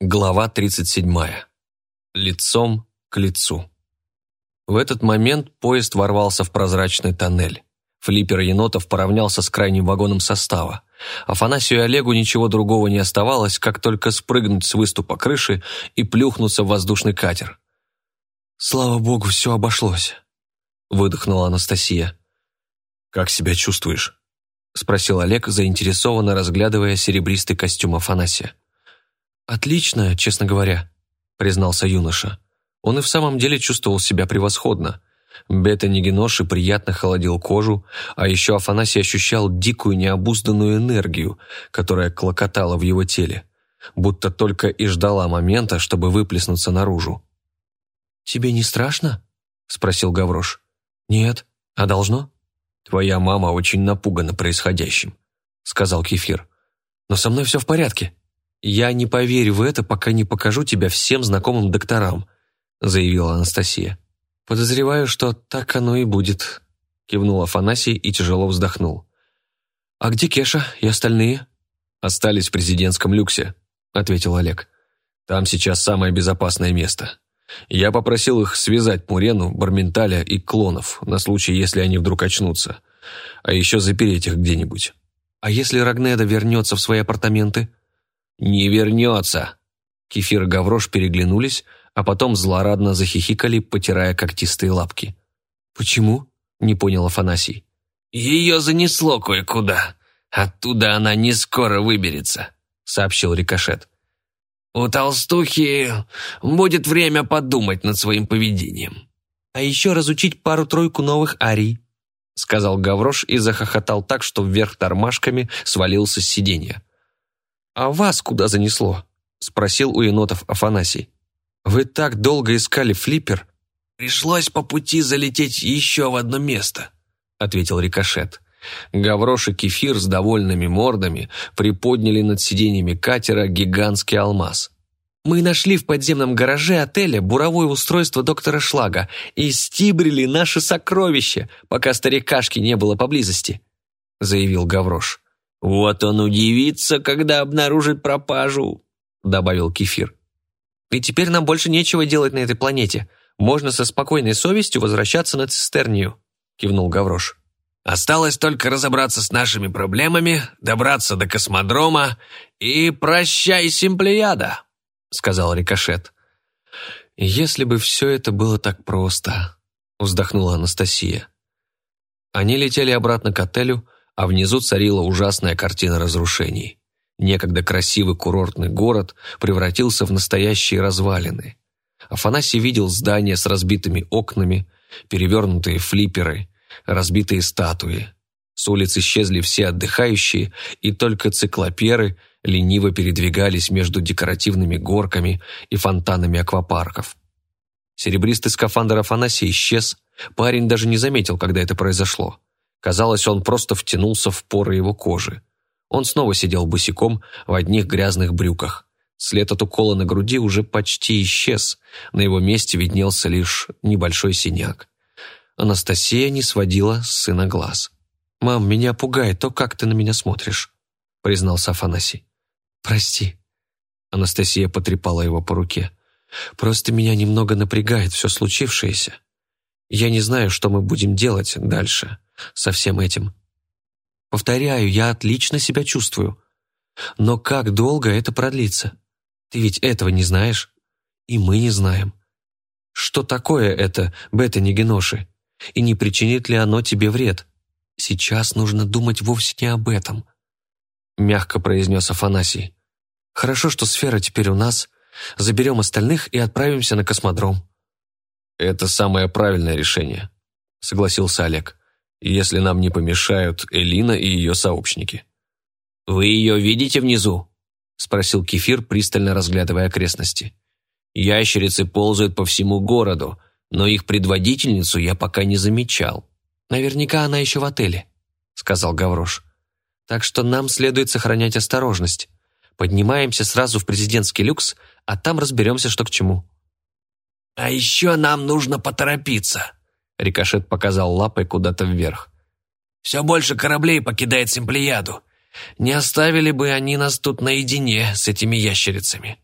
Глава 37. Лицом к лицу. В этот момент поезд ворвался в прозрачный тоннель. Флиппер Енотов поравнялся с крайним вагоном состава. Афанасию и Олегу ничего другого не оставалось, как только спрыгнуть с выступа крыши и плюхнуться в воздушный катер. «Слава богу, все обошлось», — выдохнула Анастасия. «Как себя чувствуешь?» — спросил Олег, заинтересованно разглядывая серебристый костюм Афанасия. «Отлично, честно говоря», — признался юноша. Он и в самом деле чувствовал себя превосходно. Бета-негеноши приятно холодил кожу, а еще Афанасий ощущал дикую необузданную энергию, которая клокотала в его теле, будто только и ждала момента, чтобы выплеснуться наружу. «Тебе не страшно?» — спросил Гаврош. «Нет. А должно?» «Твоя мама очень напугана происходящим», — сказал Кефир. «Но со мной все в порядке», «Я не поверю в это, пока не покажу тебя всем знакомым докторам», заявила Анастасия. «Подозреваю, что так оно и будет», кивнул Афанасий и тяжело вздохнул. «А где Кеша и остальные?» «Остались в президентском люксе», ответил Олег. «Там сейчас самое безопасное место. Я попросил их связать Мурену, Барменталя и клонов на случай, если они вдруг очнутся, а еще запереть их где-нибудь». «А если Рагнеда вернется в свои апартаменты?» «Не вернется!» Кефир и Гаврош переглянулись, а потом злорадно захихикали, потирая когтистые лапки. «Почему?» – не понял Афанасий. «Ее занесло кое-куда. Оттуда она не скоро выберется», – сообщил Рикошет. «У толстухи будет время подумать над своим поведением». «А еще разучить пару-тройку новых арий», – сказал Гаврош и захохотал так, что вверх тормашками свалился с сиденья. «А вас куда занесло?» – спросил у енотов Афанасий. «Вы так долго искали флиппер?» «Пришлось по пути залететь еще в одно место», – ответил Рикошет. Гаврош и Кефир с довольными мордами приподняли над сиденьями катера гигантский алмаз. «Мы нашли в подземном гараже отеля буровое устройство доктора Шлага и стибрили наши сокровища, пока старикашки не было поблизости», – заявил Гаврош. «Вот он удивится, когда обнаружит пропажу», — добавил Кефир. «И теперь нам больше нечего делать на этой планете. Можно со спокойной совестью возвращаться на Цистернию», — кивнул Гаврош. «Осталось только разобраться с нашими проблемами, добраться до космодрома и прощай, Симплеяда», — сказал Рикошет. «Если бы все это было так просто», — вздохнула Анастасия. Они летели обратно к отелю, а внизу царила ужасная картина разрушений. Некогда красивый курортный город превратился в настоящие развалины. Афанасий видел здания с разбитыми окнами, перевернутые флипперы, разбитые статуи. С улиц исчезли все отдыхающие, и только циклоперы лениво передвигались между декоративными горками и фонтанами аквапарков. Серебристый скафандр Афанасия исчез, парень даже не заметил, когда это произошло. Казалось, он просто втянулся в поры его кожи. Он снова сидел босиком в одних грязных брюках. След от укола на груди уже почти исчез, на его месте виднелся лишь небольшой синяк. Анастасия не сводила с сына глаз. «Мам, меня пугает то, как ты на меня смотришь», — признался Афанасий. «Прости». Анастасия потрепала его по руке. «Просто меня немного напрягает все случившееся. Я не знаю, что мы будем делать дальше со всем этим. Повторяю, я отлично себя чувствую. Но как долго это продлится? Ты ведь этого не знаешь. И мы не знаем. Что такое это бета-негеноши? И не причинит ли оно тебе вред? Сейчас нужно думать вовсе не об этом. Мягко произнес Афанасий. Хорошо, что сфера теперь у нас. Заберем остальных и отправимся на космодром. Это самое правильное решение, согласился Олег если нам не помешают Элина и ее сообщники. «Вы ее видите внизу?» – спросил Кефир, пристально разглядывая окрестности. «Ящерицы ползают по всему городу, но их предводительницу я пока не замечал». «Наверняка она еще в отеле», – сказал Гаврош. «Так что нам следует сохранять осторожность. Поднимаемся сразу в президентский люкс, а там разберемся, что к чему». «А еще нам нужно поторопиться», Рикошет показал лапой куда-то вверх. «Все больше кораблей покидает Симплеяду. Не оставили бы они нас тут наедине с этими ящерицами».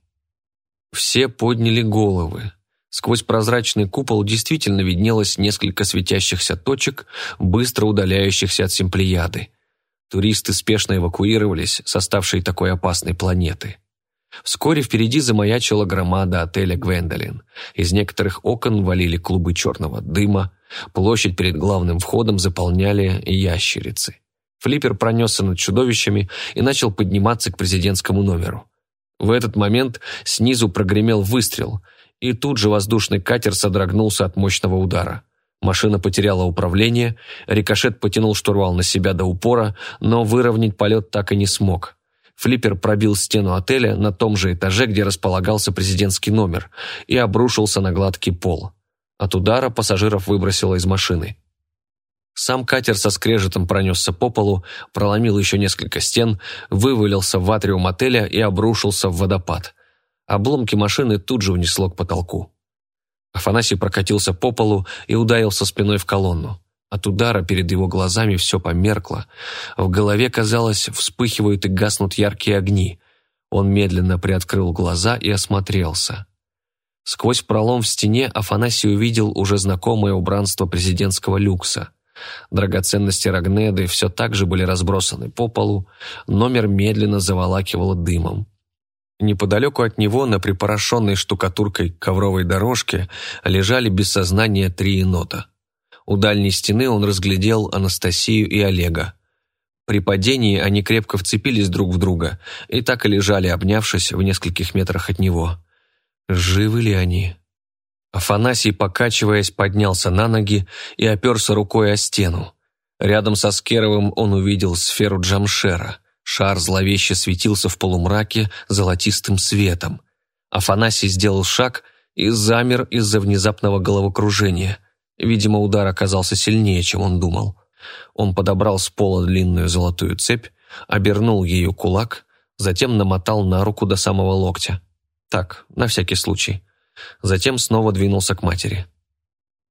Все подняли головы. Сквозь прозрачный купол действительно виднелось несколько светящихся точек, быстро удаляющихся от Симплеяды. Туристы спешно эвакуировались с оставшей такой опасной планеты. Вскоре впереди замаячила громада отеля «Гвендолин». Из некоторых окон валили клубы черного дыма, площадь перед главным входом заполняли ящерицы. Флиппер пронесся над чудовищами и начал подниматься к президентскому номеру. В этот момент снизу прогремел выстрел, и тут же воздушный катер содрогнулся от мощного удара. Машина потеряла управление, рикошет потянул штурвал на себя до упора, но выровнять полет так и не смог. Флиппер пробил стену отеля на том же этаже, где располагался президентский номер, и обрушился на гладкий пол. От удара пассажиров выбросило из машины. Сам катер со скрежетом пронесся по полу, проломил еще несколько стен, вывалился в атриум отеля и обрушился в водопад. Обломки машины тут же унесло к потолку. Афанасий прокатился по полу и ударился спиной в колонну. От удара перед его глазами все померкло. В голове, казалось, вспыхивают и гаснут яркие огни. Он медленно приоткрыл глаза и осмотрелся. Сквозь пролом в стене Афанасий увидел уже знакомое убранство президентского люкса – Драгоценности Рогнеды все так же были разбросаны по полу, номер медленно заволакивало дымом. Неподалеку от него на припорошенной штукатуркой ковровой дорожке лежали без сознания три енота. У дальней стены он разглядел Анастасию и Олега. При падении они крепко вцепились друг в друга и так и лежали, обнявшись в нескольких метрах от него. Живы ли они? Афанасий, покачиваясь, поднялся на ноги и оперся рукой о стену. Рядом со Скеровым он увидел сферу Джамшера. Шар зловеще светился в полумраке золотистым светом. Афанасий сделал шаг и замер из-за внезапного головокружения. Видимо, удар оказался сильнее, чем он думал. Он подобрал с пола длинную золотую цепь, обернул ею кулак, затем намотал на руку до самого локтя. Так, на всякий случай. Затем снова двинулся к матери.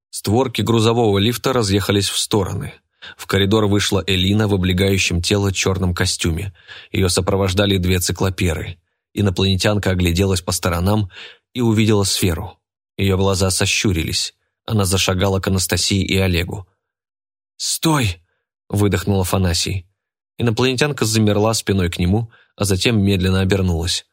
Створки грузового лифта разъехались в стороны. В коридор вышла Элина в облегающем тело черном костюме. Ее сопровождали две циклоперы. Инопланетянка огляделась по сторонам и увидела сферу. Ее глаза сощурились. Она зашагала к Анастасии и Олегу. «Стой!» – выдохнул Афанасий. Инопланетянка замерла спиной к нему, а затем медленно обернулась.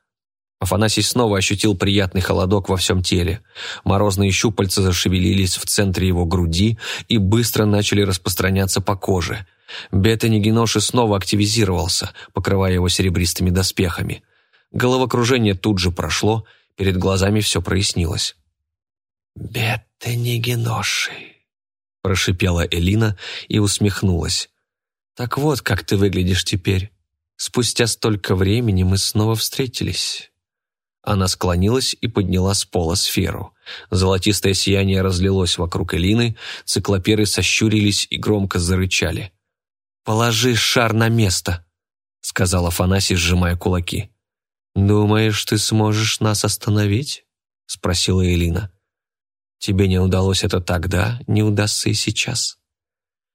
Афанасий снова ощутил приятный холодок во всем теле. Морозные щупальца зашевелились в центре его груди и быстро начали распространяться по коже. Бета-негеноши снова активизировался, покрывая его серебристыми доспехами. Головокружение тут же прошло, перед глазами все прояснилось. «Бета-негеноши», — прошипела Элина и усмехнулась. «Так вот, как ты выглядишь теперь. Спустя столько времени мы снова встретились». Она склонилась и подняла с пола сферу. Золотистое сияние разлилось вокруг Элины, циклоперы сощурились и громко зарычали. «Положи шар на место», — сказал Афанасий, сжимая кулаки. «Думаешь, ты сможешь нас остановить?» — спросила Элина. «Тебе не удалось это тогда, не удастся и сейчас».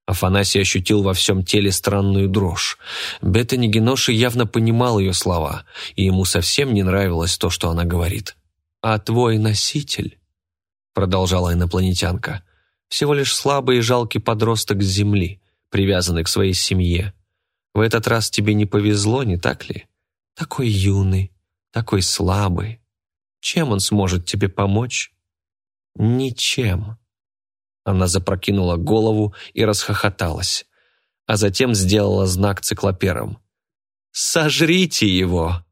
Афанасий ощутил во всем теле странную дрожь. Бета-Нигеноши явно понимал ее слова, и ему совсем не нравилось то, что она говорит. «А твой носитель?» — продолжала инопланетянка. «Всего лишь слабый и жалкий подросток с Земли, привязанный к своей семье. В этот раз тебе не повезло, не так ли? Такой юный, такой слабый. Чем он сможет тебе помочь?» «Ничем». Она запрокинула голову и расхохоталась, а затем сделала знак циклоперам. «Сожрите его!»